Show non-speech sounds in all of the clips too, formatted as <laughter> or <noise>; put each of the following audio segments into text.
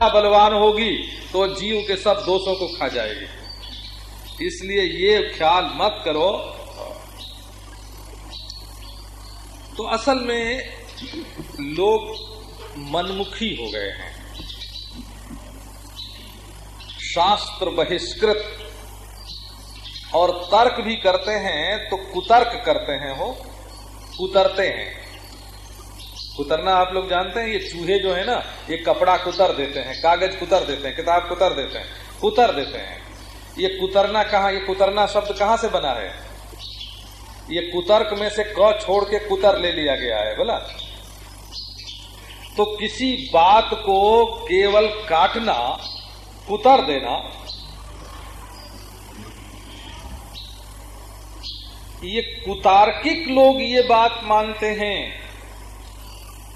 बलवान होगी तो जीव के सब दोषों को खा जाएगी। इसलिए ये ख्याल मत करो। तो असल में लोग मनमुखी हो गए हैं। शास्त्र बहिष्कृत और तर्क भी करते हैं तो कुतर्क करते हैं हो कुतरते हैं। कुतरना आप लोग जानते हैं, ये चूहे जो है ना, ये कपड़ा कुतर देते हैं, कागज़ कुतर देते हैं, किताब कुतर देते हैं, कुतर देते हैं। ये कुतरना कहा, ये कुतरना शब्द कहाँ से बना है? ये कुतर्क में से क छोड़ के कुतर ले लिया गया है, बोला। तो किसी बात को केवल काटना, कुतर देना, ये कुतार्किक लोग ये बात मानते हैं।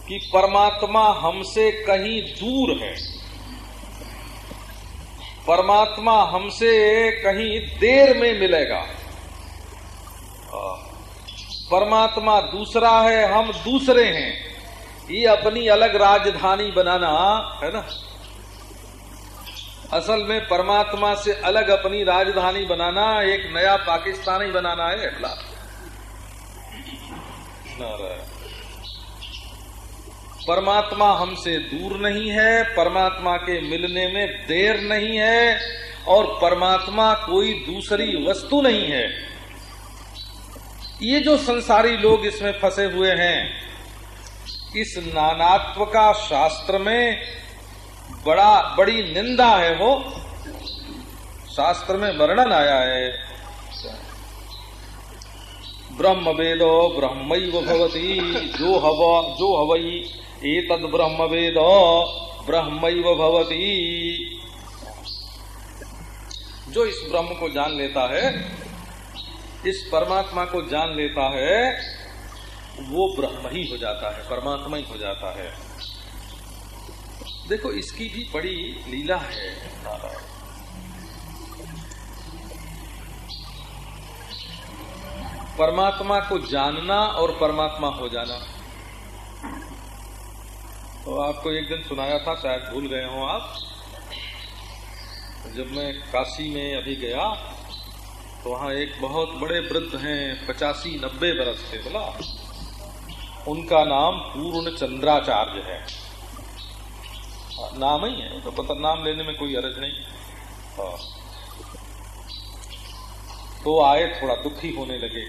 कि परमात्मा हमसे कहीं दूर है। परमात्मा हमसे कहीं देर में मिलेगा। परमात्मा दूसरा है, हम दूसरे हैं। ये अपनी अलग राजधानी बनाना, है ना? असल में परमात्मा से अलग अपनी राजधानी बनाना, एक नया पाकिस्तान ही बनाना है अगला परमात्मा हमसे दूर नहीं है, परमात्मा के मिलने में देर नहीं है, और परमात्मा कोई दूसरी वस्तु नहीं है। ये जो संसारी लोग इसमें फंसे हुए हैं, इस नानात्व का शास्त्र में बड़ा, बड़ी निंदा है वो। शास्त्र में वर्णन आया है। ब्रह्म वेद ब्रह्म भवती। जो हव, जो हवई एतद ब्रह्म वेद ब्रह्म भवती। जो इस ब्रह्म को जान लेता है, इस परमात्मा को जान लेता है, वो ब्रह्म ही हो जाता है परमात्मा ही हो जाता है। देखो, इसकी भी बड़ी लीला है। परमात्मा को जानना और परमात्मा हो जाना। तो आपको एक दिन सुनाया था, शायद भूल गए हो आप। जब मैं काशी में अभी गया तो वहाँ एक बहुत बड़े वृद्ध हैं, पचासी नब्बे बरस के बोला। उनका नाम पूर्ण चंद्राचार्य है। नाम ही है तो पता नाम लेने में कोई अरज नहीं। हाँ। तो आए थोड़ा दुखी होने लगे।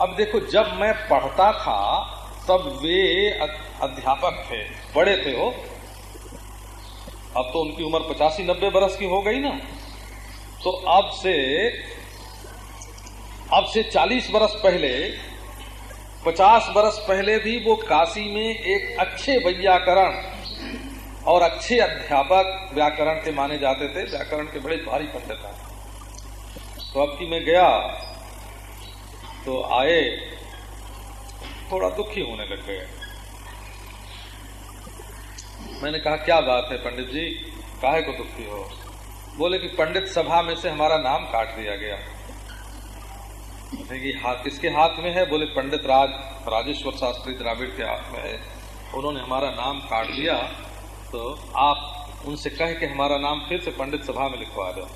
अब देखो, जब मैं पढ़ता था, तब वे अध्यापक थे, बड़े थे हो अब तो उनकी उम्र पचासी नब्बे बरस की हो गई ना। तो अब से अब से चालीस बरस पहले, पचास बरस पहले भी वो काशी में एक अच्छे व्याकरण और अच्छे अध्यापक व्याकरण के माने जाते थे, व्याकरण के बड़े भारी पंडित हैं तो की मैं गया तो आए, थोड़ा दुखी होने लग गए। मैंने कहा, क्या बात है पंडित जी? काहे को दुखी हो? बोले कि, पंडित सभा में से हमारा नाम काट दिया गया। कि हाथ किसके हाथ में है? बोले, पंडित राज, राजेश्वर शास्त्री द्राविड़ के हाथ में है। उन्होंने हमारा नाम काट दिया तो आप उनसे कह के हमारा नाम फिर से पंडित सभा में लिखवा दो।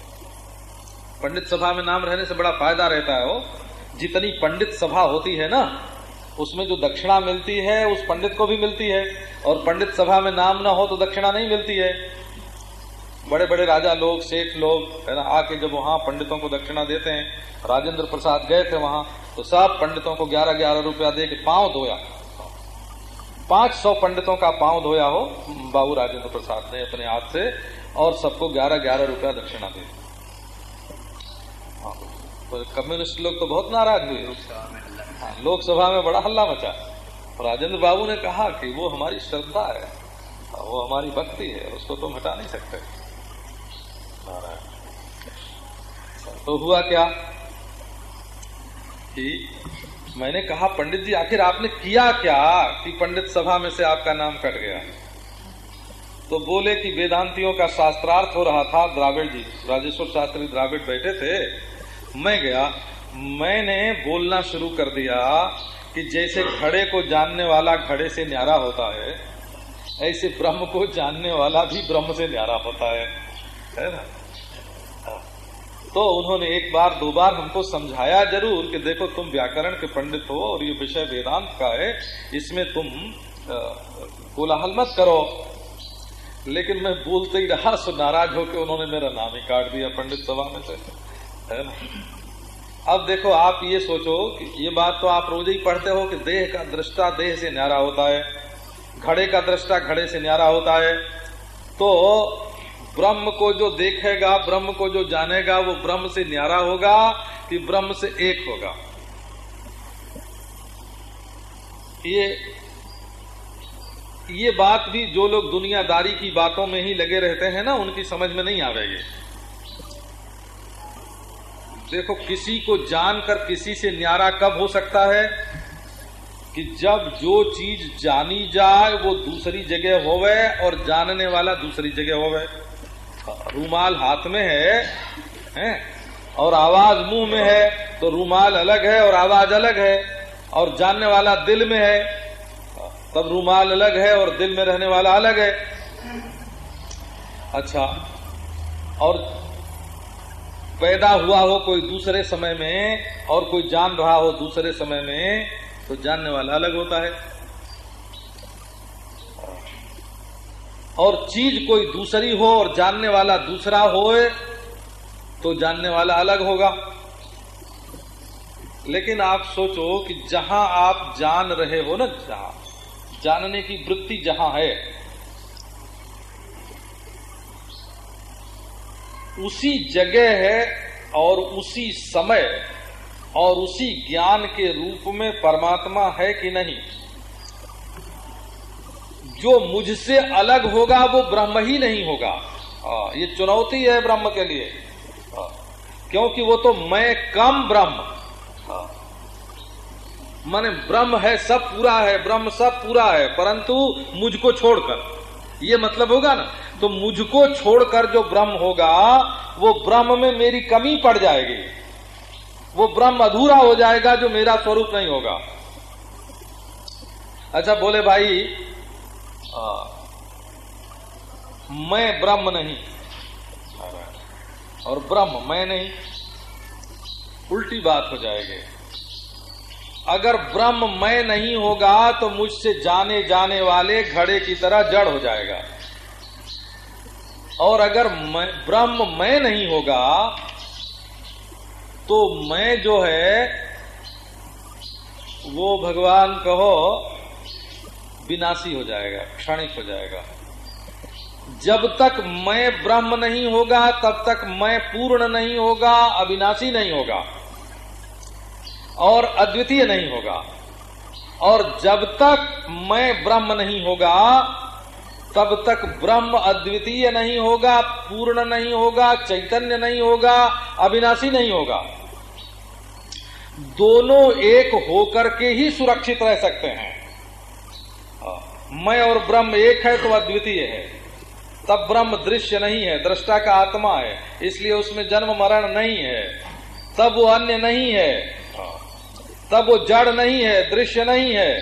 पंडित सभा में नाम रहने से बड़ा फ़ायदा रहता है वो जितनी पंडित सभा होती है ना, उसमें जो दक्षिणा मिलती है, उस पंडित को भी मिलती है। और पंडित सभा में नाम ना हो तो दक्षिणा नहीं मिलती है। बड़े बड़े राजा लोग, सेठ लोग, है ना, आके जब वहाँ पंडितों को दक्षिणा देते हैं, राजेंद्र प्रसाद गए थे वहाँ तो सब पंडितों को ग्यारह ग्यारह रुपया दे के पाँव धोया। पाँच सौ पंडितों का पाँव धोया हो, बाबू राजेंद्र प्रसाद ने अपने हाथ से, और सबको ग्यारह ग्यारह रुपया दक्षिणा दी। तो कम्युनिस्ट लोग तो बहुत नाराज़ हुए। हाँ, लोकसभा में बड़ा हल्ला मचा। राजेंद्र बाबू ने कहा कि वो हमारी श्रद्धा है वो हमारी भक्ति है उसको तुम हटा नहीं सकते। तो हुआ क्या कि मैंने कहा पंडित जी आखिर आपने किया क्या कि पंडित सभा में से आपका नाम कट गया? तो बोले कि वेदांतियों का शास्त्रार्थ हो रहा था द्राविड़ जी राजेश्वर शास्त्री द्राविड़ बैठे थे मैं गया, मैंने बोलना शुरू कर दिया कि जैसे घड़े को जानने वाला घड़े से न्यारा होता है, ऐसे ब्रह्म को जानने वाला भी ब्रह्म से न्यारा होता है। है ना। तो उन्होंने एक बार, दो बार हमको समझाया ज़रूर कि देखो तुम व्याकरण के पंडित हो और ये विषय वेदांत का है, इसमें तुम कोलाहल मत करो। लेकिन मैं बोलते ही रहा, सो नाराज़ होकर उन्होंने मेरा नाम ही काट दिया पंडित सभा में से। है ना? अब देखो, आप ये सोचो कि ये बात तो आप रोज ही पढ़ते हो कि देह का दृष्टा देह से न्यारा होता है, घड़े का दृष्टा घड़े से न्यारा होता है। तो ब्रह्म को जो देखेगा, ब्रह्म को जो जानेगा, वो ब्रह्म से न्यारा होगा कि ब्रह्म से एक होगा। ये ये बात भी जो लोग दुनियादारी की बातों में ही लगे रहते हैं ना, उनकी समझ में नहीं आवेगी। देखो किसी को जानकर किसी से न्यारा कब हो सकता है? कि जब जो चीज़ जानी जाए वो दूसरी जगह होवे और जानने वाला दूसरी जगह होवे। रूमाल हाथ में है, है? और आवाज़ मुँह में है तो रूमाल अलग है और आवाज़ अलग है और जानने वाला दिल में है तब रूमाल अलग है और दिल में रहने वाला अलग है। अच्छा और पैदा हुआ हो कोई दूसरे समय में और कोई जान रहा हो दूसरे समय में तो जानने वाला अलग होता है। और चीज़ कोई दूसरी हो और जानने वाला दूसरा हो तो जानने वाला अलग होगा। लेकिन आप सोचो कि जहाँ आप जान रहे हो ना, जहाँ, जानने की वृत्ति जहाँ है उसी जगह है और उसी समय और उसी ज्ञान के रूप में परमात्मा है कि नहीं। जो मुझसे अलग होगा वो ब्रह्म ही नहीं होगा। आ, ये चुनौती है ब्रह्म के लिए। आ, क्योंकि वो तो मैं कम ब्रह्म। माने ब्रह्म है सब पूरा है ब्रह्म सब पूरा है परंतु मुझको छोड़कर। ये मतलब होगा ना? तो मुझको छोड़कर जो ब्रह्म होगा वो ब्रह्म में मेरी कमी पड़ जाएगी। वो ब्रह्म अधूरा हो जाएगा जो मेरा स्वरूप नहीं होगा। अच्छा बोले भाई आ, मैं ब्रह्म नहीं। और ब्रह्म मैं नहीं। उल्टी बात हो जाएगी। अगर ब्रह्म मैं नहीं होगा तो मुझसे जाने जाने वाले घड़े की तरह जड़ हो जाएगा। और अगर मैं, ब्रह्म मैं नहीं होगा तो मैं जो है, वो भगवान कहो, विनाशी हो जाएगा, क्षणिक हो जाएगा। जब तक मैं ब्रह्म नहीं होगा, तब तक मैं पूर्ण नहीं होगा, अविनाशी नहीं होगा। और अद्वितीय नहीं होगा। और जब तक मैं ब्रह्म नहीं होगा, तब तक ब्रह्म अद्वितीय नहीं होगा, पूर्ण नहीं होगा, चैतन्य नहीं होगा, अविनाशी नहीं होगा। दोनों एक होकर के ही सुरक्षित रह सकते हैं। मैं और ब्रह्म एक है तो अद्वितीय है। तब ब्रह्म दृश्य नहीं है, दृष्टा का आत्मा है, इसलिए उसमें जन्म मरण नहीं है। तब वो अन्य नहीं है। तब वो जड़ नहीं है, दृश्य नहीं है,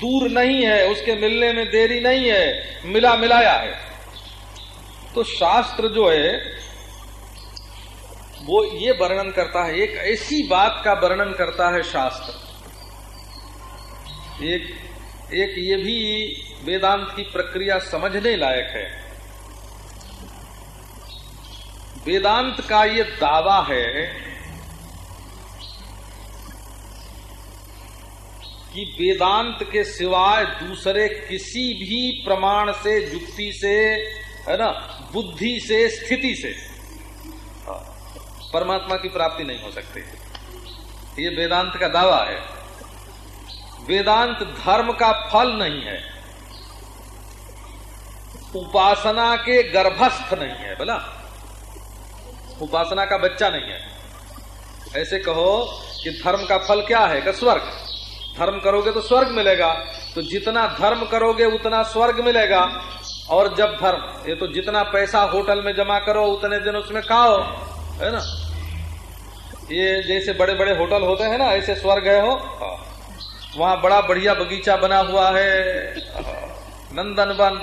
दूर नहीं है, उसके मिलने में देरी नहीं है, मिला मिलाया है। तो शास्त्र जो है, वो ये वर्णन करता है, एक ऐसी बात का वर्णन करता है शास्त्र। एक एक ये भी वेदांत की प्रक्रिया समझने लायक है। वेदांत का ये दावा है कि वेदांत के सिवाय दूसरे किसी भी प्रमाण से युक्ति से है ना बुद्धि से स्थिति से हाँ, परमात्मा की प्राप्ति नहीं हो सकती। ये वेदांत का दावा है। वेदांत धर्म का फल नहीं है। उपासना के गर्भस्थ नहीं है बोला। उपासना का बच्चा नहीं है। ऐसे कहो कि धर्म का फल क्या है? का स्वर्ग। धर्म करोगे तो स्वर्ग मिलेगा। तो जितना धर्म करोगे, उतना स्वर्ग मिलेगा। और जब धर्म, ये तो जितना पैसा होटल में जमा करो, उतने दिन उसमें खाओ, है ना? ये जैसे बड़े बड़े होटल होते हैं ना, ऐसे स्वर्ग है हो वहाँ बड़ा बढ़िया बगीचा बना हुआ है। नंदन वन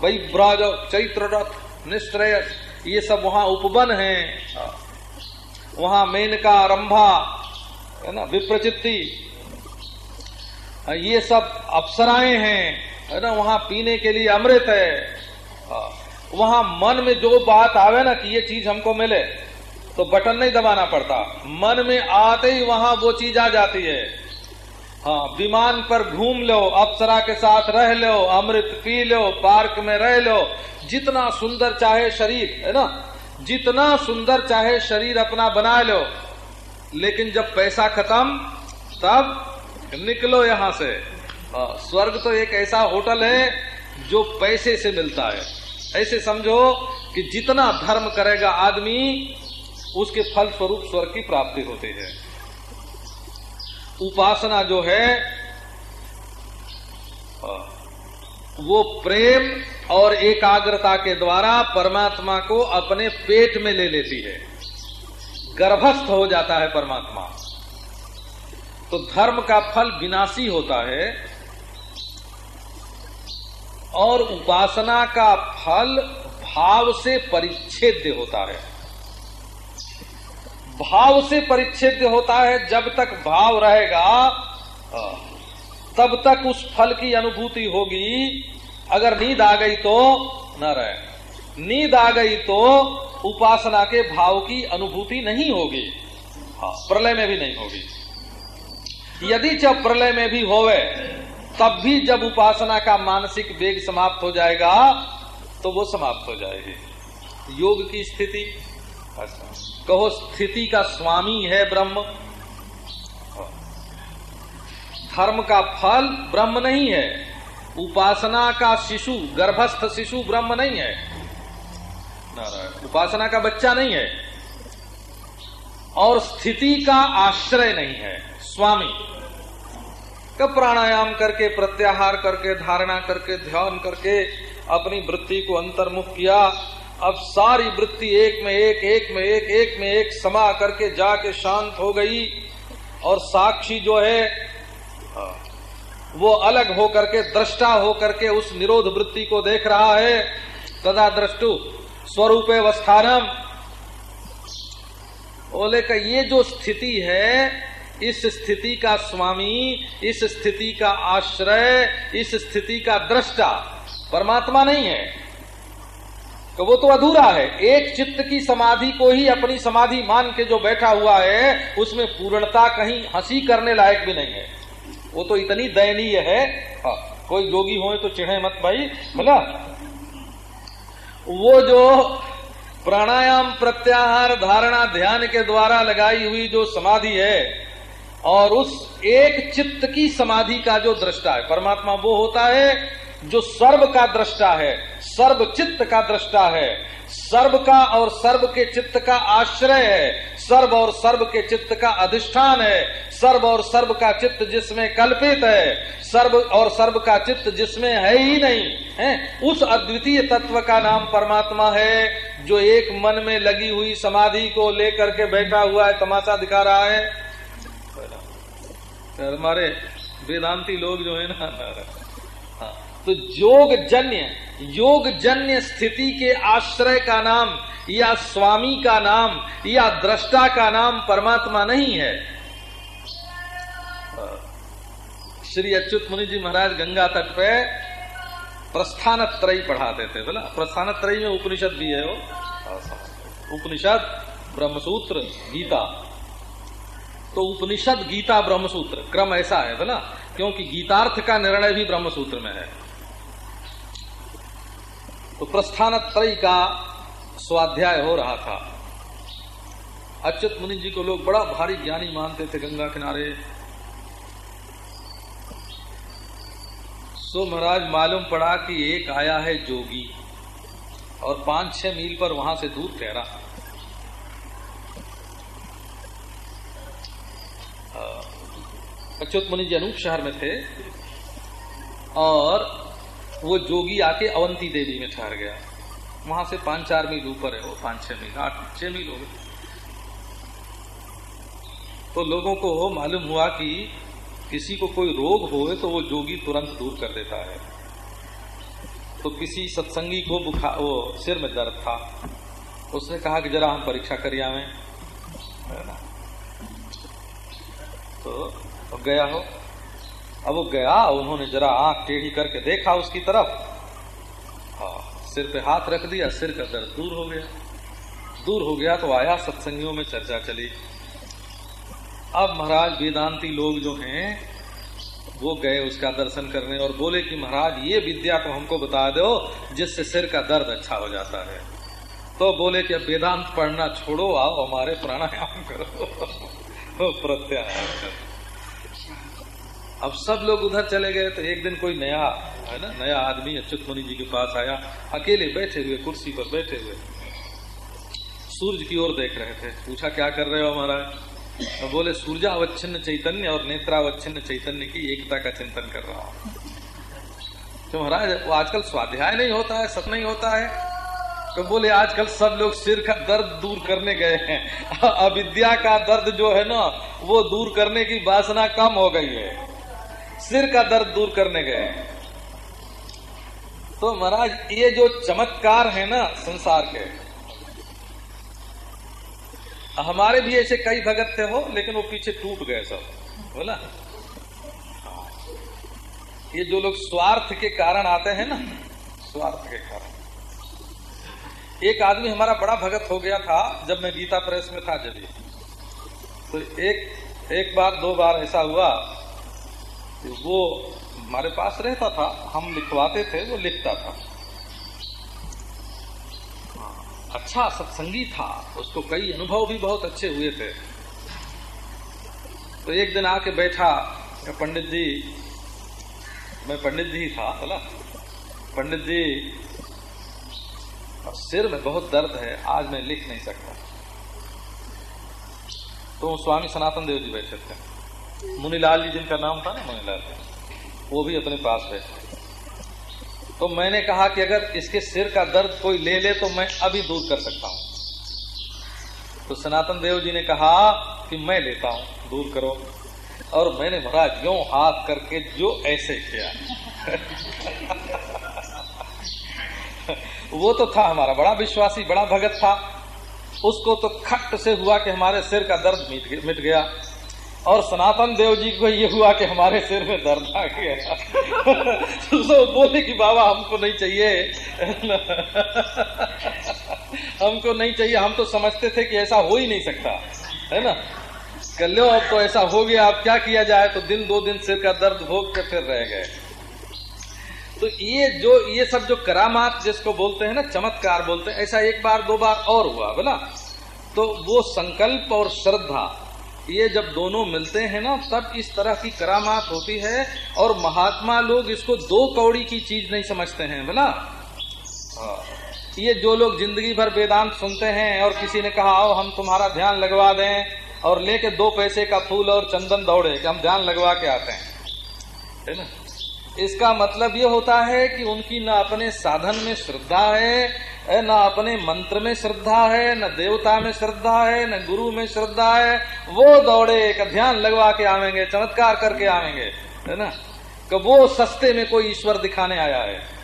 वही ब्राज चैत्र रथ निश्चय ये सब वहाँ उपवन है। वहाँ मेनका रंभा है ना? विप्रचित्ति ये सब अप्सराएँ हैं, है ना, वहाँ पीने के लिए अमृत है, वहाँ मन में जो बात आवे ना कि ये चीज़ हमको मिले तो बटन नहीं दबाना पड़ता। मन में आते ही वहाँ वो चीज़ आ जाती है। हाँ विमान पर घूम लो, अप्सरा के साथ रह लो, अमृत पी लो, पार्क में रह लो। जितना सुंदर चाहे शरीर, है ना, जितना सुंदर चाहे शरीर अपना बना लो। लेकिन जब पैसा खत्म, तब निकलो यहाँ से। हाँ, स्वर्ग तो एक ऐसा होटल है जो पैसे से मिलता है। ऐसे समझो कि जितना धर्म करेगा आदमी उसके फल स्वरूप स्वर्ग की प्राप्ति होती है। उपासना जो है वो प्रेम और एकाग्रता के द्वारा परमात्मा को अपने पेट में ले लेती है। गर्भस्थ हो जाता है परमात्मा। तो धर्म का फल विनाशी होता है और उपासना का फल भाव से परिच्छेद्य होता है। भाव से परिच्छेद होता है, जब तक भाव रहेगा तब तक उस फल की अनुभूति होगी। अगर नींद आ गई तो न रहे। नींद आ गई तो उपासना के भाव की अनुभूति नहीं होगी। हाँ प्रलय में भी नहीं होगी। यदि जब प्रलय में भी होवे, तब भी जब उपासना का मानसिक वेग समाप्त हो जाएगा तो वो समाप्त हो जाएगी। योग की स्थिति, कहो, स्थिति का स्वामी है ब्रह्म। धर्म का फल ब्रह्म नहीं है, उपासना का शिशु, गर्भस्थ शिशु ब्रह्म नहीं है। उपासना का बच्चा नहीं है। और स्थिति का आश्रय नहीं है। स्वामी कब प्राणायाम करके, प्रत्याहार करके, धारणा करके, ध्यान करके अपनी वृत्ति को अंतर्मुख किया। अब सारी वृत्ति एक में एक एक में एक एक में एक समा करके जाके शांत हो गई और साक्षी जो है, वो अलग हो करके दृष्टा हो करके उस निरोध वृत्ति को देख रहा है। तदा दृष्टु स्वरूप अवस्थानम। बोले का ये जो स्थिति है इस स्थिति का स्वामी इस स्थिति का आश्रय इस स्थिति का दृष्टा परमात्मा नहीं है। तो वो तो अधूरा है। एक चित्त की समाधि को ही अपनी समाधि मान के जो बैठा हुआ है उसमें पूर्णता कहीं हँसी करने लायक भी नहीं है। वो तो इतनी दयनीय है। हाँ, कोई योगी हो तो चिढ़े मत भाई बोला। वो जो प्राणायाम प्रत्याहार धारणा ध्यान के द्वारा लगाई हुई जो समाधि है और उस एक चित्त की समाधि का जो दृष्टा है, परमात्मा वो होता है जो सर्व का दृष्टा है, सर्व चित्त का दृष्टा है। सर्व का और सर्व के चित्त का आश्रय है, सर्व और सर्व के चित्त का अधिष्ठान है, सर्व और सर्व का चित्त जिसमें कल्पित है, सर्व और सर्व का चित्त जिसमें है ही नहीं, है? उस अद्वितीय तत्व का नाम परमात्मा है, जो एक मन में लगी हुई समाधि को लेकर के बैठा हुआ है, तमाशा दिखा रहा है। हमारे वेदांती लोग जो है ना हाँ तो योग जन्य योग जन्य स्थिति के आश्रय का नाम, या स्वामी का नाम, या दृष्टा का नाम परमात्मा नहीं है। श्री अच्युत मुनि जी महाराज गंगा तट पे प्रस्थान त्रयी पढ़ाते थे बोला प्रस्थान त्रयी में उपनिषद भी है वो। उपनिषद, ब्रह्मसूत्र, गीता। तो उपनिषद गीता ब्रह्मसूत्र, क्रम ऐसा है बोला क्योंकि गीतार्थ का निर्णय भी ब्रह्मसूत्र में है। तो प्रस्थान त्रय का स्वाध्याय हो रहा था। अच्युत मुनि जी को लोग बड़ा भारी ज्ञानी मानते थे गंगा किनारे। सो महाराज, मालूम पड़ा कि एक आया है जोगी और पाँच छह मील पर वहाँ से दूर ठहरा। अच्युत मुनि जी अनूप शहर में थे और वो जोगी आके अवंती देवी में ठहर गया। वहाँ से पाँच चार मील ऊपर है वो पाँच छह मील आठ छह मील हो गए। तो लोगों को मालूम हुआ कि किसी को कोई रोग हो तो वो जोगी तुरंत दूर कर देता है। तो किसी सत्संगी को बुखा वो सिर में दर्द था। उसने कहा कि जरा हम परीक्षा करिया में तो, तो गया हो? अब वो गया, उन्होंने जरा आँख टेढ़ी करके देखा उसकी तरफ़। हाँ सिर पे हाथ रख दिया, सिर का दर्द दूर हो गया। दूर हो गया तो आया, सत्संगियों में चर्चा चली। अब महाराज, वेदांती लोग जो हैं, वो गए उसका दर्शन करने और बोले कि महाराज, ये विद्या तो हमको बता दो, जिससे सिर का दर्द अच्छा हो जाता है। तो बोले कि अब वेदांत पढ़ना छोड़ो, आओ हमारे प्राणायाम करो। <laughs> प्रत्यायाम करो। अब सब लोग उधर चले गए तो एक दिन कोई नया, है ना, नया आदमी, अच्युत मुनि जी के पास आया, अकेले बैठे हुए, कुर्सी पर बैठे हुए। सूरज की ओर देख रहे थे, पूछा, क्या कर रहे हो महाराज? तो बोले, सूर्यावच्छिन्न चैतन्य और नेत्रावच्छिन्न चैतन्य की एकता का चिंतन कर रहा हूँ। तो महाराज, वो आजकल स्वाध्याय नहीं होता है सब नहीं होता है। तो बोले, आजकल सब लोग सिर का दर्द दूर करने गए हैं। अविद्या का दर्द जो है ना, वो दूर करने की वासना कम हो गई है। सिर का दर्द दूर करने गए। तो महाराज, ये जो चमत्कार है ना संसार के, हमारे भी ऐसे कई भगत थे हो लेकिन वो पीछे टूट गए सब। बोला। ये जो लोग स्वार्थ के कारण आते हैं ना, स्वार्थ के कारण। एक आदमी हमारा बड़ा भगत हो गया था, जब मैं गीता प्रेस में था जब तो एक एक बार, दो बार ऐसा हुआ वो हमारे पास रहता था, हम लिखवाते थे, वो लिखता था। अच्छा सत्संगी था, उसको कई अनुभव भी बहुत अच्छे हुए थे। तो एक दिन आके बैठा पंडित जी, मैं पंडित जी था, बोला। पंडित जी सिर में बहुत दर्द है, आज मैं लिख नहीं सकता। तो स्वामी सनातन देव जी बैठे थे। मुनीलाल जी जिनका नाम था ना मुनीलाल, वो भी अपने पास बैठे तो मैंने कहा कि अगर इसके सिर का दर्द कोई ले ले तो मैं अभी दूर कर सकता हूँ। तो सनातन देव जी ने कहा कि मैं लेता हूँ, दूर करो। और मैंने महाराज यो हाथ करके जो ऐसे किया। <laughs> वो तो था हमारा, बड़ा विश्वासी, बड़ा भगत था। उसको तो खट से हुआ कि हमारे सिर का दर्द मिट गया। और सनातन देव जी को ये हुआ कि हमारे सिर में दर्द आ गया। तो बोले कि बाबा, हमको नहीं चाहिए। हमको नहीं चाहिए। हम तो समझते थे कि ऐसा हो ही नहीं सकता, है ना? कर लो, अब तो ऐसा हो गया, अब क्या किया जाए? तो दिन दो दिन सिर का दर्द भोग के फिर रह गए। तो ये जो, ये सब जो करामात जिसको बोलते हैं ना, चमत्कार बोलते हैं, ऐसा एक बार, दो बार और हुआ बोला तो वो संकल्प और श्रद्धा ये जब दोनों मिलते हैं ना तब इस तरह की करामात होती है और महात्मा लोग इसको दो कौड़ी की चीज़ नहीं समझते हैं बोला हाँ। ये जो लोग ज़िंदगी भर वेदांत सुनते हैं और किसी ने कहा, आओ हम तुम्हारा ध्यान लगवा दें और लेके दो पैसे का फूल और चंदन दौड़े कि हम ध्यान लगवा के आते हैं, है ना इसका मतलब ये होता है कि उनकी ना अपने साधन में श्रद्धा है न अपने मंत्र में श्रद्धा है, न देवता में श्रद्धा है, न गुरु में श्रद्धा है, वो दौड़े का ध्यान लगवा के आवेंगे, चमत्कार करके आवेंगे, है ना? कि वो सस्ते में कोई ईश्वर दिखाने आया है।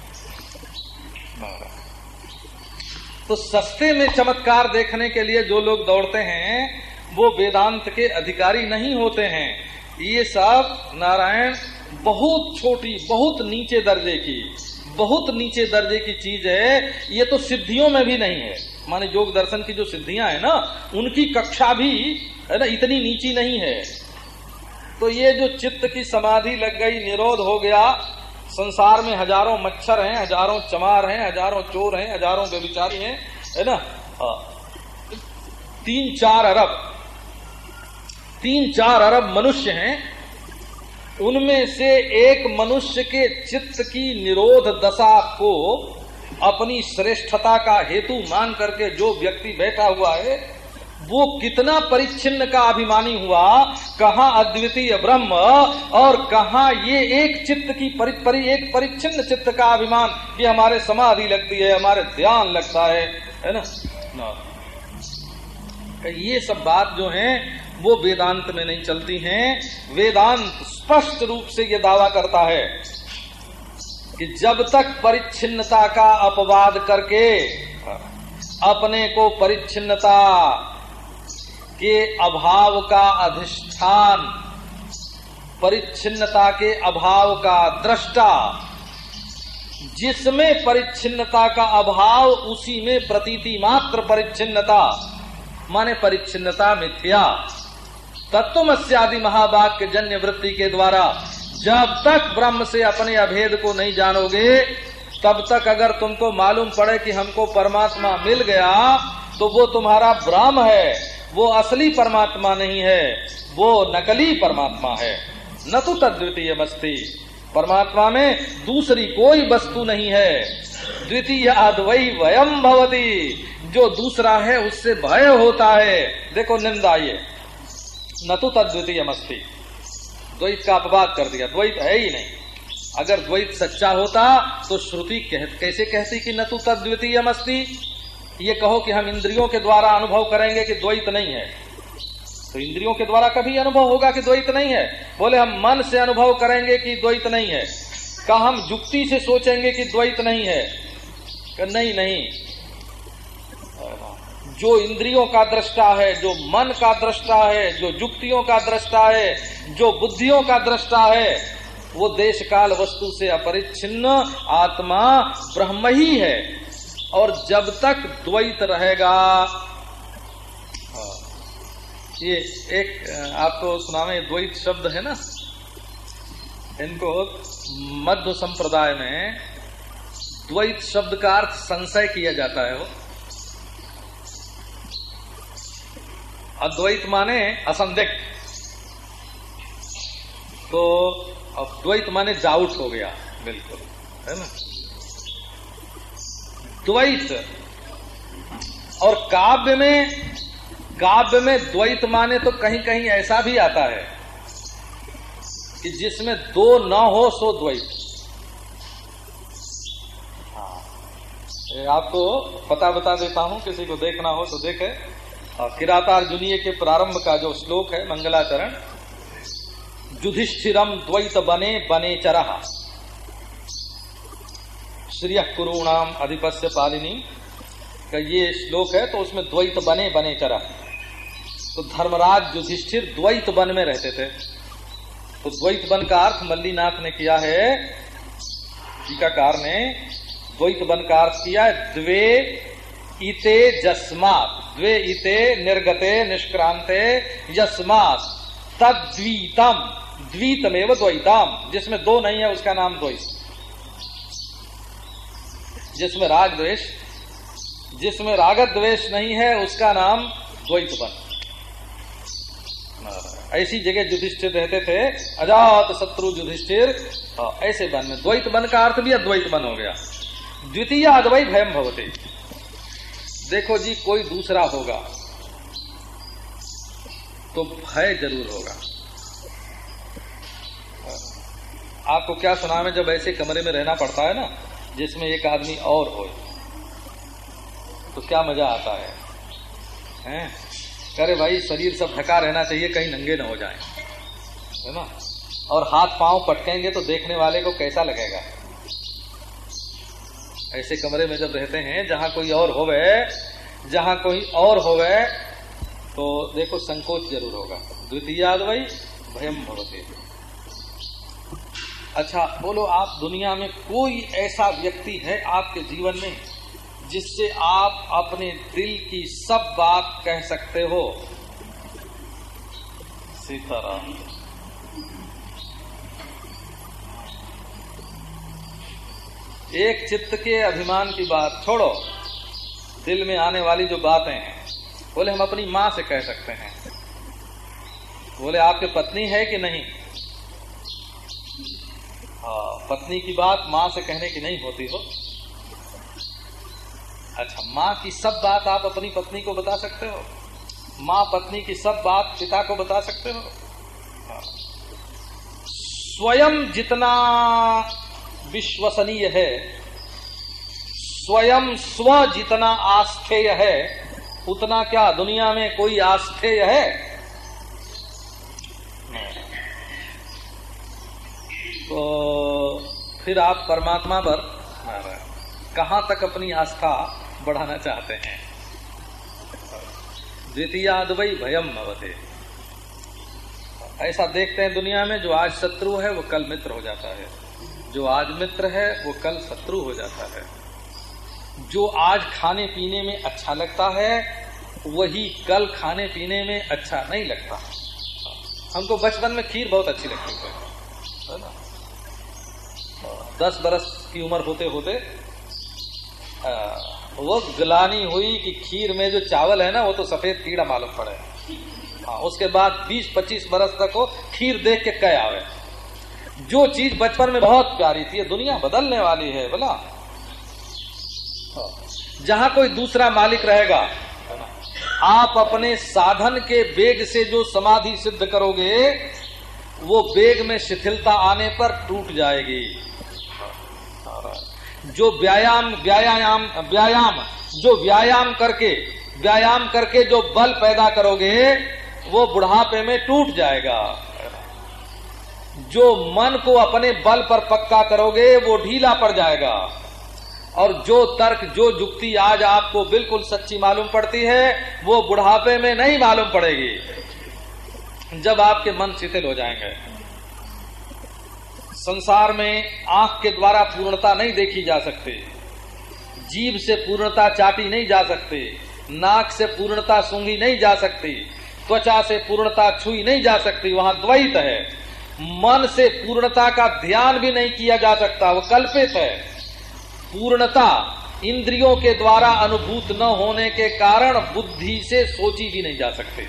तो सस्ते में चमत्कार देखने के लिए जो लोग दौड़ते हैं, वो वेदांत के अधिकारी नहीं होते हैं। ये सब नारायण बहुत छोटी, बहुत नीचे दर्जे की। बहुत नीचे दर्जे की चीज़ है, ये तो सिद्धियों में भी नहीं है। माने योग दर्शन की जो सिद्धियाँ है ना, उनकी कक्षा भी, है ना, इतनी नीची नहीं है। तो ये जो चित्त की समाधि लग गई, निरोध हो गया, संसार में हज़ारों मच्छर हैं, हज़ारों चमार हैं, हज़ारों चोर हैं, हज़ारों व्यविचारी हैं, है ना? हाँ। तीन चार अरब, तीन चार अरब मनुष्य हैं उनमें से एक मनुष्य के चित्त की निरोध दशा को अपनी श्रेष्ठता का हेतु मान करके जो व्यक्ति बैठा हुआ है वो कितना परिच्छिन्न का अभिमानी हुआ कहा अद्वितीय ब्रह्म और कहा ये एक चित्त की परि, परि एक परिच्छिन्न चित्त का अभिमान ये हमारे समाधि लगती है हमारे ध्यान लगता है है ना? ना। ये सब बात जो है वो वेदांत में नहीं चलती हैं। वेदांत स्पष्ट रूप से ये दावा करता है कि जब तक परिच्छिन्नता का अपवाद करके अपने को परिच्छिन्नता के अभाव का अधिष्ठान, परिच्छिन्नता के अभाव का दृष्टा, जिसमें परिच्छिन्नता का अभाव, उसी में प्रतीति मात्र परिच्छिन्नता, माने परिच्छिन्नता मिथ्या। तत्वमस्यादि महावाक्य जन्य वृत्ति के द्वारा जब तक ब्रह्म से अपने अभेद को नहीं जानोगे, तब तक अगर तुमको मालूम पड़े कि हमको परमात्मा मिल गया तो वो तुम्हारा ब्रह्म है। वो असली परमात्मा नहीं है, वो नकली परमात्मा है। न तो तद्वितीय बस्ती परमात्मा में दूसरी कोई वस्तु नहीं है। द्वितीय अद्वई वयम भवती। जो दूसरा है, उससे भय होता है। देखो निंदा ये। न तो तद्वितीय मस्ती द्वैत का अपवाद कर दिया। द्वैत है ही नहीं। अगर द्वैत सच्चा होता तो श्रुति कह, कैसे कहती कि न तो तद्वितीय मस्ती ये कहो कि हम इंद्रियों के द्वारा अनुभव करेंगे कि द्वैत नहीं है। तो इंद्रियों के द्वारा कभी अनुभव होगा कि द्वैत नहीं है? बोले हम मन से अनुभव करेंगे कि द्वैत नहीं है। का हम युक्ति से सोचेंगे कि द्वैत नहीं है? नहीं नहीं। जो इंद्रियों का दृष्टा है, जो मन का दृष्टा है, जो युक्तियों का दृष्टा है, जो बुद्धियों का दृष्टा है, वो देश काल वस्तु से अपरिच्छिन्न आत्मा ब्रह्म ही है। और जब तक द्वैत रहेगा ये एक आपको सुनावे द्वैत शब्द है ना? इनको मध्य संप्रदाय में द्वैत शब्द का अर्थ संशय किया जाता है वो। अद्वैत माने असंदिग्ध। तो अब द्वैत माने जाउट हो गया, बिल्कुल, है ना? द्वैत और काव्य में काव्य में द्वैत माने तो कहीं कहीं ऐसा भी आता है कि जिसमें दो न हो सो द्वैत। हाँ आपको पता बता देता हूँ, किसी को देखना हो तो देखे। किरातार्जुनीय के प्रारंभ का जो श्लोक है, मंगलाचरण युधिष्ठिरम द्वैत बने बने चरहा श्रिय कुरुणाम अधिपस्य पालिनी, का ये श्लोक है तो उसमें द्वैत बने बने चरा। तो धर्मराज युधिष्ठिर द्वैत वन में रहते थे। तो द्वैत वन का अर्थ मल्लीनाथ ने किया है टीकाकार ने द्वैत वन का अर्थ किया है, द्वे इते जस्मात द्वे इते निर्गते निष्क्रांते यस्मात तद्वीतम द्वीतमेव द्वैताम। जिसमें दो नहीं है, उसका नाम द्वैत जिसमें राग द्वेष, जिसमें रागत द्वेष नहीं है, उसका नाम द्वैत बन ऐसी जगह युधिष्ठिर रहते थे, अजात शत्रु युधिष्ठिर ऐसे बन में द्वैत बन का अर्थ भी अद्वैत बन हो गया। द्वितीय अद्वैत भयम भवते। देखो जी, कोई दूसरा होगा तो भय ज़रूर होगा। आपको क्या सुना में जब ऐसे कमरे में रहना पड़ता है ना, जिसमें एक आदमी और हो तो क्या मज़ा आता है? हैं? अरे भाई, शरीर सब ढका रहना चाहिए, कहीं नंगे न हो जाए। है ना? और हाथ पाँव पटकेंगे तो देखने वाले को कैसा लगेगा? ऐसे कमरे में जब रहते हैं, जहाँ कोई और हो गए जहाँ कोई और हो गए तो देखो संकोच ज़रूर होगा। द्वितीय भाई भयम भवते। अच्छा बोलो, आप दुनिया में कोई ऐसा व्यक्ति है आपके जीवन में, जिससे आप अपने दिल की सब बात कह सकते हो? सीताराम। एक चित्त के अभिमान की बात छोड़ो। दिल में आने वाली जो बातें हैं, बोले हम अपनी माँ से कह सकते हैं। बोले, आपके पत्नी है कि नहीं? हाँ पत्नी की बात माँ से कहने की नहीं होती हो। अच्छा माँ की सब बात आप अपनी पत्नी को बता सकते हो? माँ पत्नी की सब बात पिता को बता सकते हो? हाँ। स्वयं जितना विश्वसनीय है। स्वयं स्व जितना आस्थेय है, उतना क्या दुनिया में कोई आस्थेय है? तो फिर आप परमात्मा पर कहा तक अपनी आस्था बढ़ाना चाहते हैं? द्वितीयादवई भयम भवते। ऐसा देखते हैं दुनिया में, जो आज शत्रु है, वो कल मित्र हो जाता है। जो आज मित्र है, वो कल शत्रु हो जाता है। जो आज खाने पीने में अच्छा लगता है, वही कल खाने पीने में अच्छा नहीं लगता। हमको बचपन में खीर बहुत अच्छी लगती है ना? दस बरस की उम्र होते होते वो गलानी हुई कि खीर में जो चावल है ना, वो तो सफ़ेद कीड़ा मालूम पड़े। हाँ उसके बाद 20-25 बरस तक वो खीर देख के कह आवे। जो चीज़ बचपन में बहुत प्यारी थी दुनिया बदलने वाली है, बोला। जहाँ कोई दूसरा मालिक रहेगा, आप अपने साधन के वेग से जो समाधि सिद्ध करोगे, वो वेग में शिथिलता आने पर टूट जाएगी जो व्यायाम व्यायाम व्यायाम, जो व्यायाम करके व्यायाम करके जो बल पैदा करोगे, वो बुढ़ापे में टूट जाएगा जो मन को अपने बल पर पक्का करोगे, वो ढीला पड़ जाएगा। और जो तर्क, जो जुक्ति आज आपको बिल्कुल सच्ची मालूम पड़ती है, वो बुढ़ापे में नहीं मालूम पड़ेगी। जब आपके मन शिथिल हो जाएँगे। संसार में आँख के द्वारा पूर्णता नहीं देखी जा सकती। जीव से पूर्णता चाटी नहीं जा सकती। नाक से पूर्णता सूंघी नहीं जा सकती। त्वचा से पूर्णता छुई नहीं जा सकती। वहाँ द्वैत है। मन से पूर्णता का ध्यान भी नहीं किया जा सकता वो कल्पित है। पूर्णता इंद्रियों के द्वारा अनुभूत न होने के कारण बुद्धि से सोची भी नहीं जा सकती।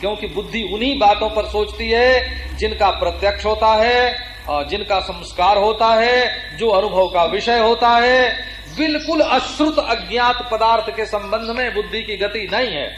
क्योंकि बुद्धि उन्हीं बातों पर सोचती है, जिनका प्रत्यक्ष होता है जिनका संस्कार होता है, जो अनुभव का विषय होता है। बिल्कुल अश्रुत अज्ञात पदार्थ के संबंध में बुद्धि की गति नहीं है।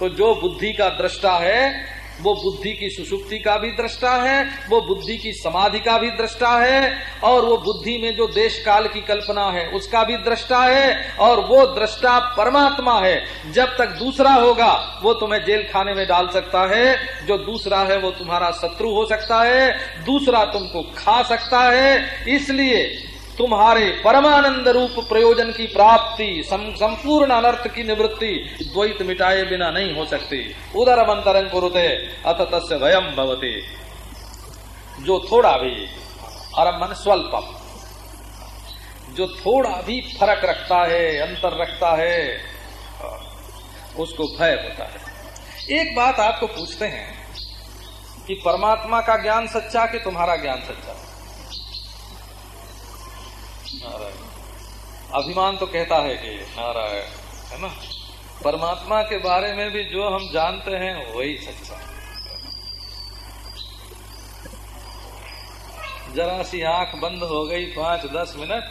तो जो बुद्धि का दृष्टा है वो बुद्धि की सुषुप्ति का भी दृष्टा है, वो बुद्धि की समाधि का भी दृष्टा है, और वो बुद्धि में जो देश काल की कल्पना है, उसका भी दृष्टा है, और वो दृष्टा परमात्मा है। जब तक दूसरा होगा, वो तुम्हें जेल खाने में डाल सकता है, जो दूसरा है, वो तुम्हारा शत्रु हो सकता है, दूसरा तुमको खा सकता है। इसलिए तुम्हारे परमानंद रूप प्रयोजन की प्राप्ति संपूर्ण अनर्थ की निवृत्ति द्वैत मिटाए बिना नहीं हो सकती। उदर अंतरंग कुरुते, अथ तस्य भयम भवती। जो थोड़ा भी और मन स्वल्पम। जो थोड़ा भी फ़र्क रखता है, अंतर रखता है, उसको भय होता है। एक बात आपको पूछते हैं कि परमात्मा का ज्ञान सच्चा कि तुम्हारा ज्ञान सच्चा? नारायण। अभिमान तो कहता है कि नारायण, है ना? परमात्मा के बारे में भी जो हम जानते हैं, वही सच्चा जरा सी आँख बंद हो गई पाँच दस मिनट,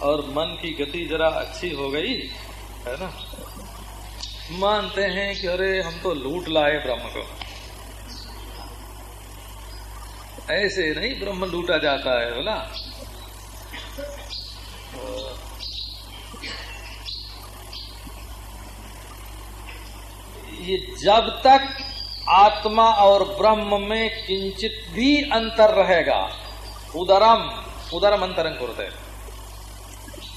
और मन की गति जरा अच्छी हो गई, है ना? मानते हैं कि अरे, हम तो लूट लाए ब्रह्म को। ऐसे नहीं ब्रह्म लूटा जाता है, बोला। ये जब तक आत्मा और ब्रह्म में किंचित भी अंतर रहेगा, उदरम उदरम अंतरंग करते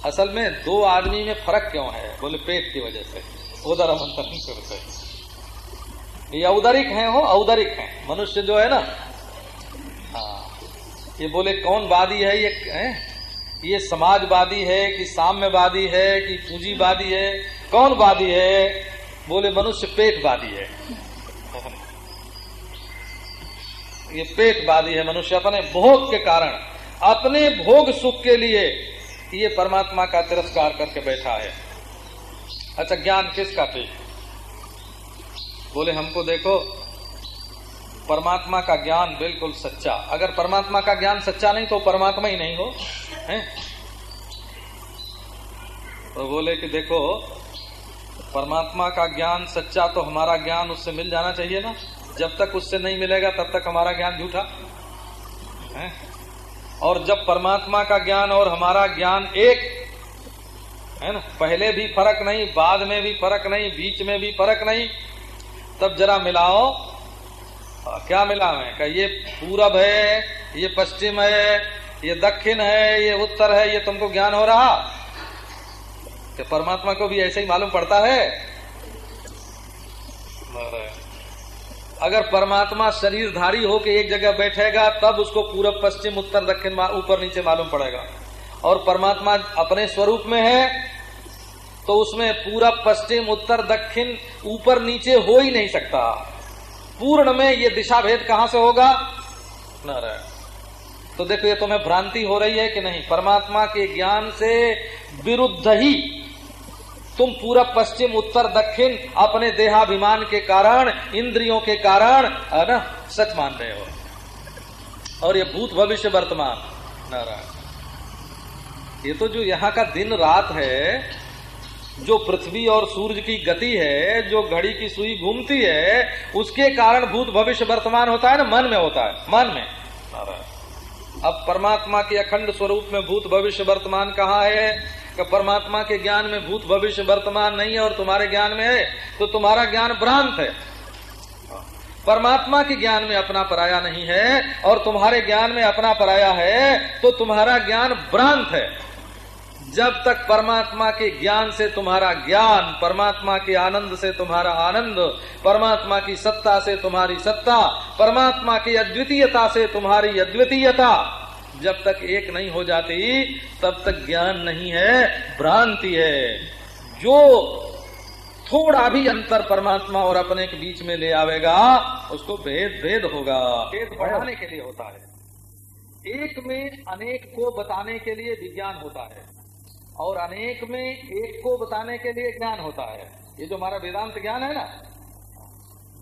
असल में दो आदमी में फ़र्क क्यों है? बोले, पेट की वजह से। उदरम अंतरंग करते ये औदरिक हैं हो औदरिक हैं। मनुष्य जो है ना। हाँ। ये बोले, कौन वादी है ये? है? ये समाजवादी है कि साम्यवादी है कि पूंजीवादी है कौन वादी है? बोले, मनुष्य पेटवादी है। <laughs> ये पेटवादी है मनुष्य अपने भोग के कारण, अपने भोग सुख के लिए ये परमात्मा का तिरस्कार करके बैठा है। अच्छा ज्ञान किसका पेट? बोले, हमको देखो, परमात्मा का ज्ञान बिल्कुल सच्चा। अगर परमात्मा का ज्ञान सच्चा नहीं तो परमात्मा ही नहीं हो। हैं? तो बोले कि देखो, परमात्मा का ज्ञान सच्चा तो हमारा ज्ञान उससे मिल जाना चाहिए ना। जब तक उससे नहीं मिलेगा, तब तक हमारा ज्ञान झूठा। है? और जब परमात्मा का ज्ञान और हमारा ज्ञान एक, है ना, पहले भी फ़र्क नहीं, बाद में भी फ़र्क नहीं, बीच में भी फ़र्क नहीं, तब जरा मिलाओ। क्या मिला का ये पूरब है, ये पश्चिम है ये दक्षिण है, ये उत्तर है, ये तुमको ज्ञान हो रहा? कि परमात्मा को भी ऐसे ही मालूम पड़ता है। अगर परमात्मा शरीरधारी हो के एक जगह बैठेगा, तब उसको पूरब, पश्चिम, उत्तर, दक्षिण ऊपर, नीचे मालूम पड़ेगा। और परमात्मा अपने स्वरूप में है तो उसमें पूरब, पश्चिम, उत्तर, दक्षिण, ऊपर, नीचे हो ही नहीं सकता। पूर्ण में ये दिशा भेद कहाँ से होगा? नारायण। तो देखो, ये तुम्हें भ्रांति हो रही है कि नहीं? परमात्मा के ज्ञान से विरुद्ध ही तुम पूरा पश्चिम, उत्तर, दक्षिण अपने देहाभिमान के कारण, इंद्रियों के कारण, है ना? सच मान रहे हो। और ये भूत भविष्य वर्तमान, नारायण। ये तो जो यहाँ का दिन रात है, जो पृथ्वी और सूर्य की गति है, जो घड़ी की सुई घूमती है, उसके कारण भूत भविष्य वर्तमान होता है ना? मन में होता है। मन में। अब परमात्मा के अखंड स्वरूप में भूत भविष्य वर्तमान कहा है? कि परमात्मा के ज्ञान में भूत भविष्य वर्तमान नहीं है और तुम्हारे ज्ञान में है तो तुम्हारा ज्ञान भ्रांत है। परमात्मा के ज्ञान में अपना पराया नहीं है और तुम्हारे ज्ञान में अपना पराया है तो तुम्हारा ज्ञान भ्रांत है। जब तक परमात्मा के ज्ञान से तुम्हारा ज्ञान, परमात्मा के आनंद से तुम्हारा आनंद, परमात्मा की सत्ता से तुम्हारी सत्ता, परमात्मा की अद्वितीयता से तुम्हारी अद्वितीयता, जब तक एक नहीं हो जाती, तब तक ज्ञान नहीं है, भ्रांति है। जो थोड़ा भी अंतर परमात्मा और अपने के बीच में ले आवेगा, उसको भेद भेद होगा। भेद बढ़ाने के लिए होता है। एक में अनेक को बताने के लिए विज्ञान होता है। और अनेक में एक को बताने के लिए ज्ञान होता है। ये जो हमारा वेदांत ज्ञान है ना,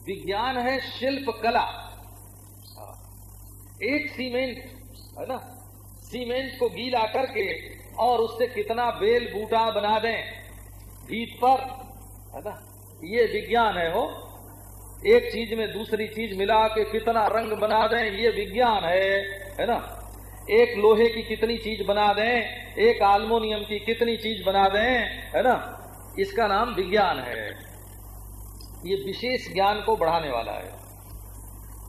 विज्ञान है शिल्प कला। एक सीमेंट, है ना? सीमेंट को गीला करके और उससे कितना बेल बूटा बना दें, भीत पर, है ना? ये विज्ञान है हो एक चीज़ में दूसरी चीज़ मिला के कितना रंग बना दें, ये विज्ञान है है ना? एक लोहे की कितनी चीज़ बना दें, एक आलमोनियम की कितनी चीज़ बना दें, है ना? इसका नाम विज्ञान है। ये विशेष ज्ञान को बढ़ाने वाला है।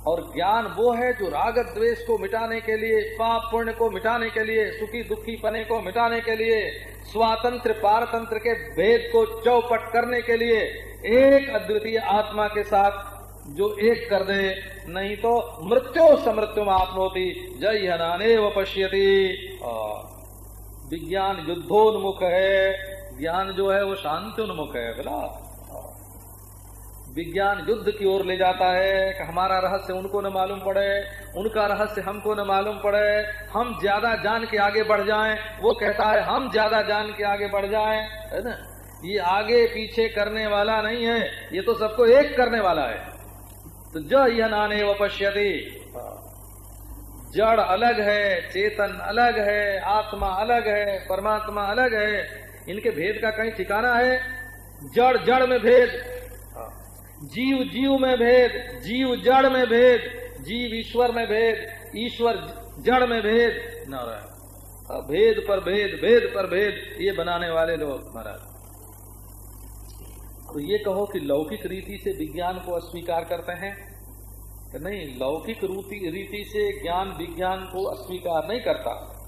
और ज्ञान वो है जो राग द्वेष को मिटाने के लिए, पाप पुण्य को मिटाने के लिए, सुखी दुखी पने को मिटाने के लिए, स्वातंत्र पारतंत्र के भेद को चौपट करने के लिए एक अद्वितीय आत्मा के साथ जो एक कर दे, नहीं तो मृत्यु समृत्यु आपनोती जय हनाने व विज्ञान युद्धोन्मुख है, ज्ञान जो है वो शांति उन्मुख है, बोला। विज्ञान युद्ध की ओर ले जाता है, कि हमारा रहस्य उनको न मालूम पड़े, उनका रहस्य हमको न मालूम पड़े, हम ज़्यादा जान के आगे बढ़ जाएँ, वो कहता है, हम ज़्यादा जान के आगे बढ़ जाएँ, है ना? ये आगे पीछे करने वाला नहीं है, ये तो सबको एक करने वाला है। तो ज यह नाने व पश्यति जड़ अलग है चेतन अलग है आत्मा अलग है परमात्मा अलग है इनके भेद का कहीं ठिकाना है? जड़ जड़ में भेद। जीव जीव में भेद जीव जड़ में भेद जीव ईश्वर में भेद ईश्वर जड़ में भेद। नारायण। भेद पर भेद भेद पर भेद ये बनाने वाले लोग महाराज। तो ये कहो कि लौकिक रीति से विज्ञान को अस्वीकार करते हैं? तो नहीं, लौकिक रीति से ज्ञान विज्ञान को अस्वीकार नहीं करता।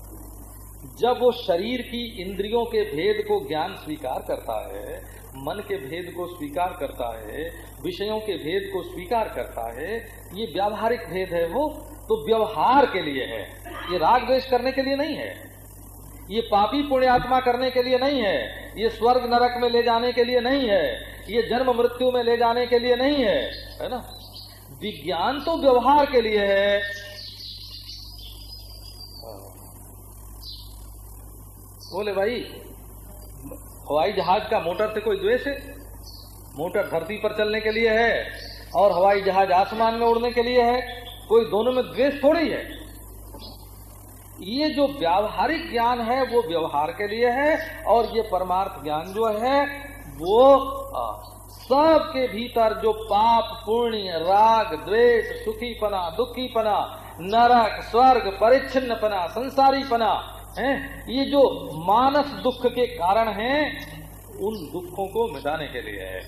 जब वो शरीर की इंद्रियों के भेद को ज्ञान स्वीकार करता है, मन के भेद को स्वीकार करता है, विषयों के भेद को स्वीकार करता है, ये व्यावहारिक भेद है वो तो व्यवहार के लिए है। ये राग द्वेष करने के लिए नहीं है। ये पापी पुण्यात्मा करने के लिए नहीं है। ये स्वर्ग नरक में ले जाने के लिए नहीं है। ये जन्म मृत्यु में ले जाने के लिए नहीं है है ना? विज्ञान तो व्यवहार के लिए है। बोले भाई, हवाई जहाज़ का मोटर से कोई द्वेष है? मोटर धरती पर चलने के लिए है और हवाई जहाज़ आसमान में उड़ने के लिए है। कोई दोनों में द्वेष थोड़ी है। ये जो व्यावहारिक ज्ञान है, वो व्यवहार के लिए है और ये परमार्थ ज्ञान जो है वो सबके भीतर जो पाप, पुण्य, राग, द्वेष, सुखीपना, दुखीपना, नरक, स्वर्ग, परिच्छिन्नपना, संसारीपना, है, ये जो मानस दुख के कारण हैं, उन दुखों को मिटाने के लिए है।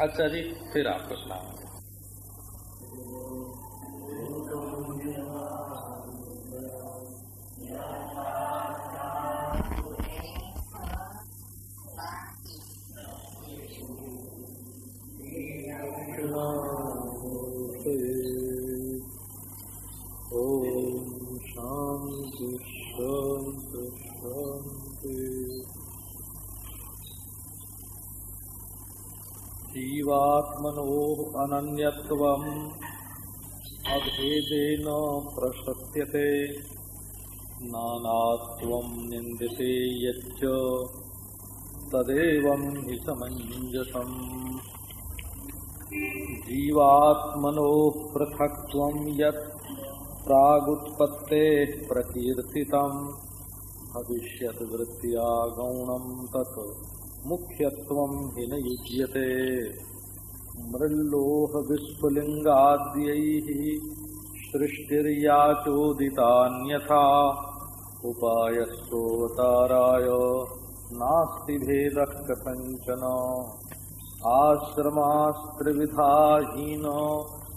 अच्छा जी, फिर आपको सुना। जीवात्मनो अभेदेन प्रशस्यते। नानात्वं निन्दते यच्च। तदेवं हि समञ्जसम्। जीवात्मनोः पृथक्त्वं यत् प्रागुत्पत्तेः प्रकीर्तितम्। भविष्यद्वृत्त्या गौणं तत्। मुख्यत्वं न युज्यते। मृल्लोहविस्फुलिङ्गाद्यैः सृष्टिर्याचोदितान्यथा। उपायस्सोऽवताराय नास्ति भेदः कथञ्चन आश्रमास्त्रिविधाहीन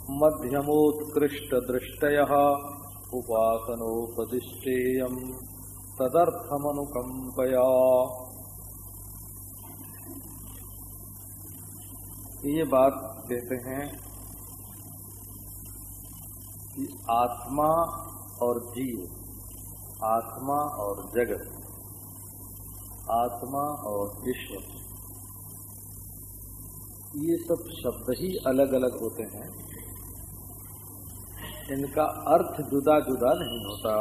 मध्यमोत्कृष्टदृष्टयः। उपासनोपदिष्टेयम् तदर्थमनुकम्पया। ये बात कहते हैं कि आत्मा और जीव, आत्मा और जगत, आत्मा और ईश्वर, ये सब शब्द ही अलग अलग होते हैं। इनका अर्थ जुदा जुदा नहीं होता।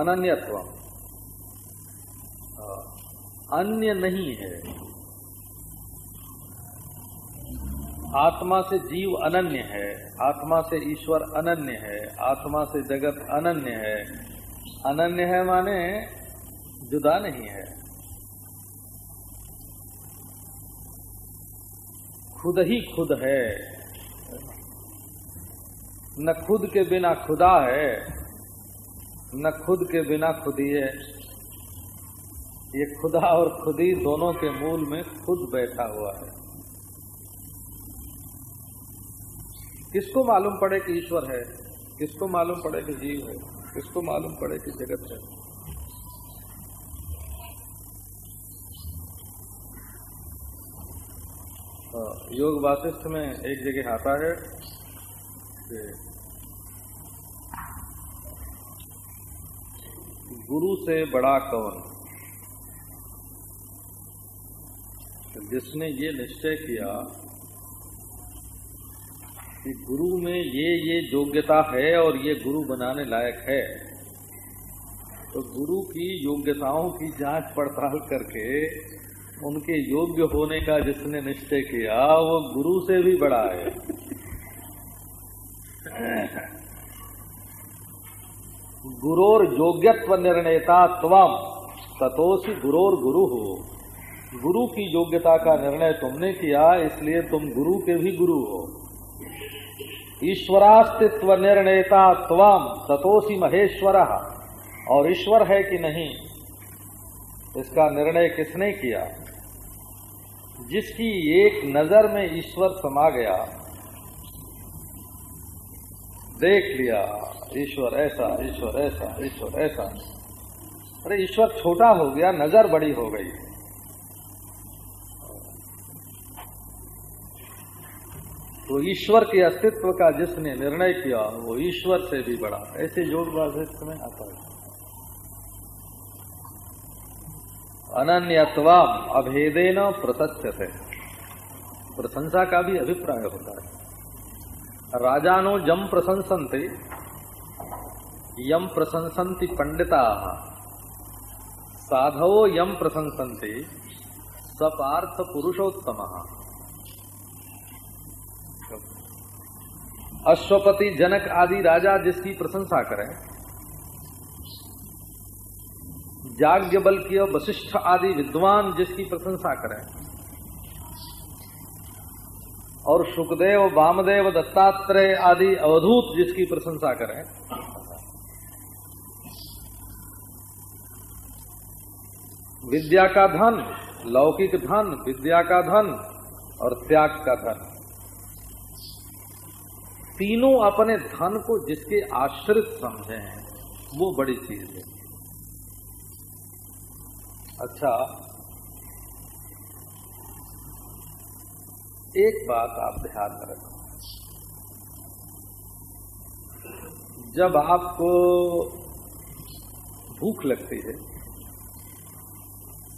अनन्यत्व अन्य नहीं है। आत्मा से जीव अनन्य है, आत्मा से ईश्वर अनन्य है, आत्मा से जगत अनन्य है। अनन्य है माने जुदा नहीं है। खुद ही खुद है। न खुद के बिना खुदा है, न खुद के बिना खुदी है। ये खुदा और खुदी दोनों के मूल में खुद बैठा हुआ है। किसको मालूम पड़े कि ईश्वर है? किसको मालूम पड़े कि जीव है? किसको मालूम पड़े कि जगत है? योग वासिष्ठ में एक जगह आता है। कि गुरु से बड़ा कौन? जिसने ये निश्चय किया कि गुरु में ये ये योग्यता है और ये गुरु बनाने लायक है तो गुरु की योग्यताओं की जाँच पड़ताल करके उनके योग्य होने का जिसने निश्चय किया, वो गुरु से भी बड़ा है। गुरोर योग्यत्व निर्णयता त्वम ततोसी गुरोर गुरु। हो गुरु की योग्यता का निर्णय तुमने किया, इसलिए तुम गुरु के भी गुरु हो। ईश्वरास्तित्व निर्णयता त्वम ततोसी महेश्वर। और ईश्वर है कि नहीं, इसका निर्णय किसने किया? जिसकी एक नज़र में ईश्वर समा गया। देख लिया, ईश्वर ऐसा ईश्वर ऐसा ईश्वर ऐसा। अरे, ईश्वर छोटा हो गया, नज़र बड़ी हो गई। तो ईश्वर के अस्तित्व का जिसने निर्णय किया, वो ईश्वर से भी बड़ा। ऐसे योग वासिष्ठ में आता है। अनन्यत्वाम अभेदेन प्रसत्य थे प्रशंसा का भी अभिप्राय होता है। राजानो जम प्रशंसन्ते यम प्रशंसन्ति पंडिता। साधवो यम प्रशंसन्ति सपार्थ पुरुषोत्तम। अश्वपति, जनक आदि राजा जिसकी प्रशंसा करें। याज्ञबल्क्य वशिष्ठ आदि विद्वान जिसकी प्रशंसा करें। और सुखदेव वामदेव, दत्तात्रेय आदि अवधूत जिसकी प्रशंसा करें। विद्या का धन, लौकिक धन, विद्या का धन और त्याग का धन। तीनों अपने धन को जिसके आश्रित समझे हैं, वो बड़ी चीज़ है। अच्छा एक बात आप ध्यान में रखो। जब आपको भूख लगती है,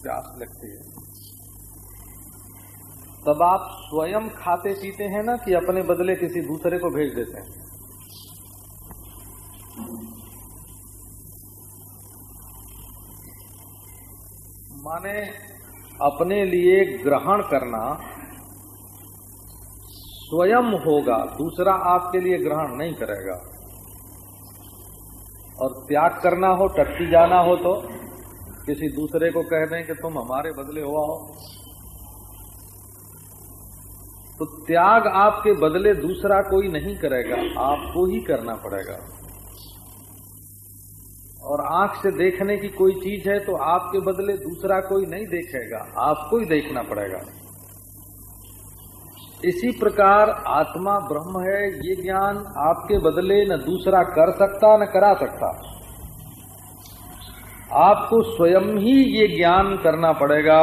प्यास लगती है तब आप स्वयं खाते पीते हैं ना कि अपने बदले किसी दूसरे को भेज देते हैं। माने अपने लिए ग्रहण करना स्वयं होगा, दूसरा आपके लिए ग्रहण नहीं करेगा। और त्याग करना हो टट्टी जाना हो तो किसी दूसरे को कह दें कि तुम हमारे बदले हुआ हो। तो त्याग आपके बदले दूसरा कोई नहीं करेगा, आपको ही करना पड़ेगा। और आँख से देखने की कोई चीज़ है तो आपके बदले दूसरा कोई नहीं देखेगा, आपको ही देखना पड़ेगा। इसी प्रकार आत्मा ब्रह्म है, ये ज्ञान आपके बदले न दूसरा कर सकता, न करा सकता। आपको स्वयं ही ये ज्ञान करना पड़ेगा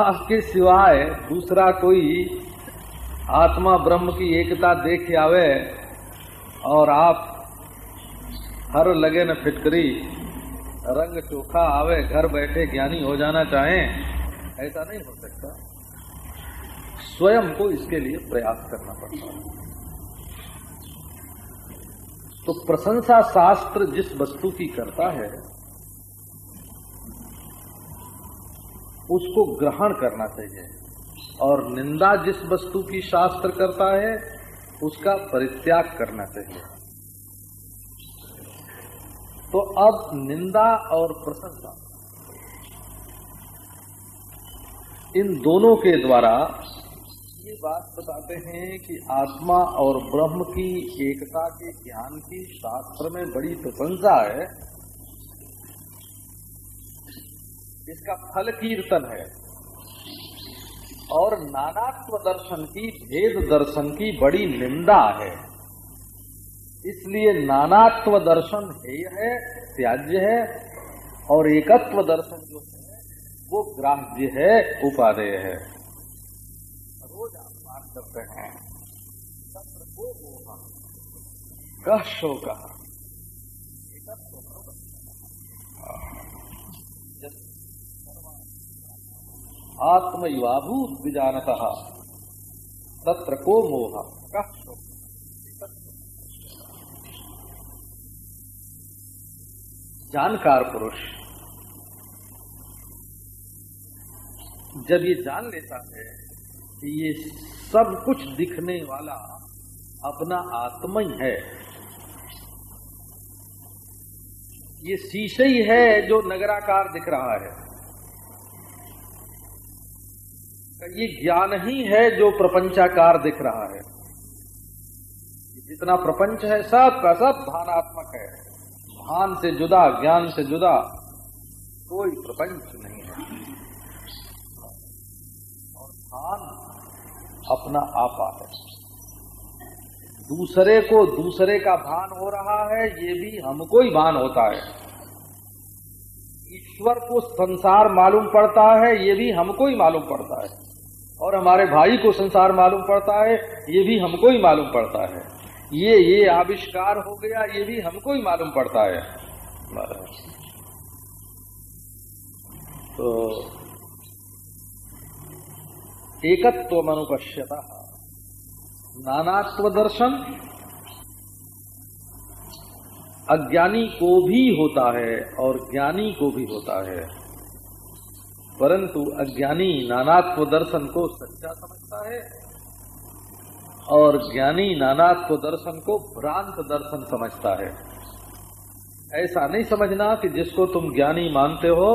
आपके सिवाय दूसरा कोई आत्मा ब्रह्म की एकता देख आवे और आप हर लगे न फिटकरी, रंग चोखा आवे, घर बैठे ज्ञानी हो जाना चाहें, ऐसा नहीं हो सकता। स्वयं को इसके लिए प्रयास करना पड़ता है। तो प्रशंसा शास्त्र जिस वस्तु की करता है उसको ग्रहण करना चाहिए। और निंदा जिस वस्तु की शास्त्र करता है, उसका परित्याग करना चाहिए। तो अब निंदा और प्रशंसा इन दोनों के द्वारा ये बात बताते हैं कि आत्मा और ब्रह्म की एकता के ज्ञान की शास्त्र में बड़ी प्रशंसा है। इसका फल कीर्तन है। और नानात्व दर्शन की, भेद दर्शन की बड़ी निंदा है। इसलिए नानात्व दर्शन हेय है, त्याज्य है, और एकत्व दर्शन जो है, वो ग्राह्य है, उपादेय है। रोज आप पाठ करते हैं। कह शो कहा आत्मयुवाभूत विजानत तत्र को मोह? जानकार पुरुष। जब ये जान लेता है कि ये सब कुछ दिखने वाला अपना आत्मा ही है, ये शीशे ही है जो नगराकार दिख रहा है। ये ज्ञान ही है जो प्रपंचाकार दिख रहा है। जितना प्रपंच है, सब का सब भानात्मक है। भान से जुदा, ज्ञान से जुदा, कोई प्रपंच नहीं है। और भान अपना आपा है। दूसरे को दूसरे का भान हो रहा है, ये भी हमको ही भान होता है। ईश्वर को संसार मालूम पड़ता है, ये भी हमको ही मालूम पड़ता है। और हमारे भाई को संसार मालूम पड़ता है, ये भी हमको ही मालूम पड़ता है। ये ये आविष्कार हो गया, ये भी हमको ही मालूम पड़ता है। तो एकत्व अनुपश्यता नानात्व दर्शन अज्ञानी को भी होता है और ज्ञानी को भी होता है। परंतु अज्ञानी नानात्व दर्शन को सच्चा समझता है और ज्ञानी नानात्व दर्शन को भ्रांत दर्शन समझता है। ऐसा नहीं समझना कि जिसको तुम ज्ञानी मानते हो,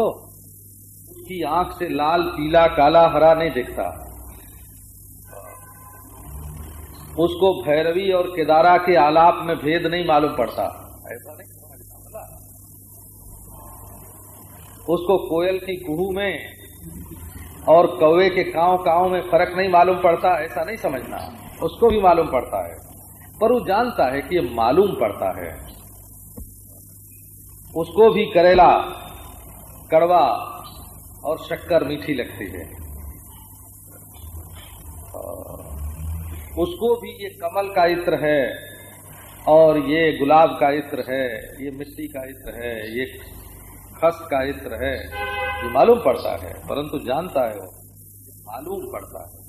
उसकी आँख से लाल, पीला, काला, हरा नहीं दिखता। उसको भैरवी और केदारा के आलाप में भेद नहीं मालूम पड़ता। ऐसा नहीं समझना उसको कोयल की कुहू में और कौवे के काव काव में फ़र्क नहीं मालूम पड़ता, ऐसा नहीं समझना। उसको भी मालूम पड़ता है। पर वो जानता है कि ये मालूम पड़ता है। उसको भी करेला, कड़वा और शक्कर मीठी लगती है। उसको भी ये कमल का इत्र है और ये गुलाब का इत्र है, ये मिट्टी का इत्र है, ये खस का इत्र है, ये मालूम पड़ता है, परंतु जानता है वो, मालूम पड़ता है।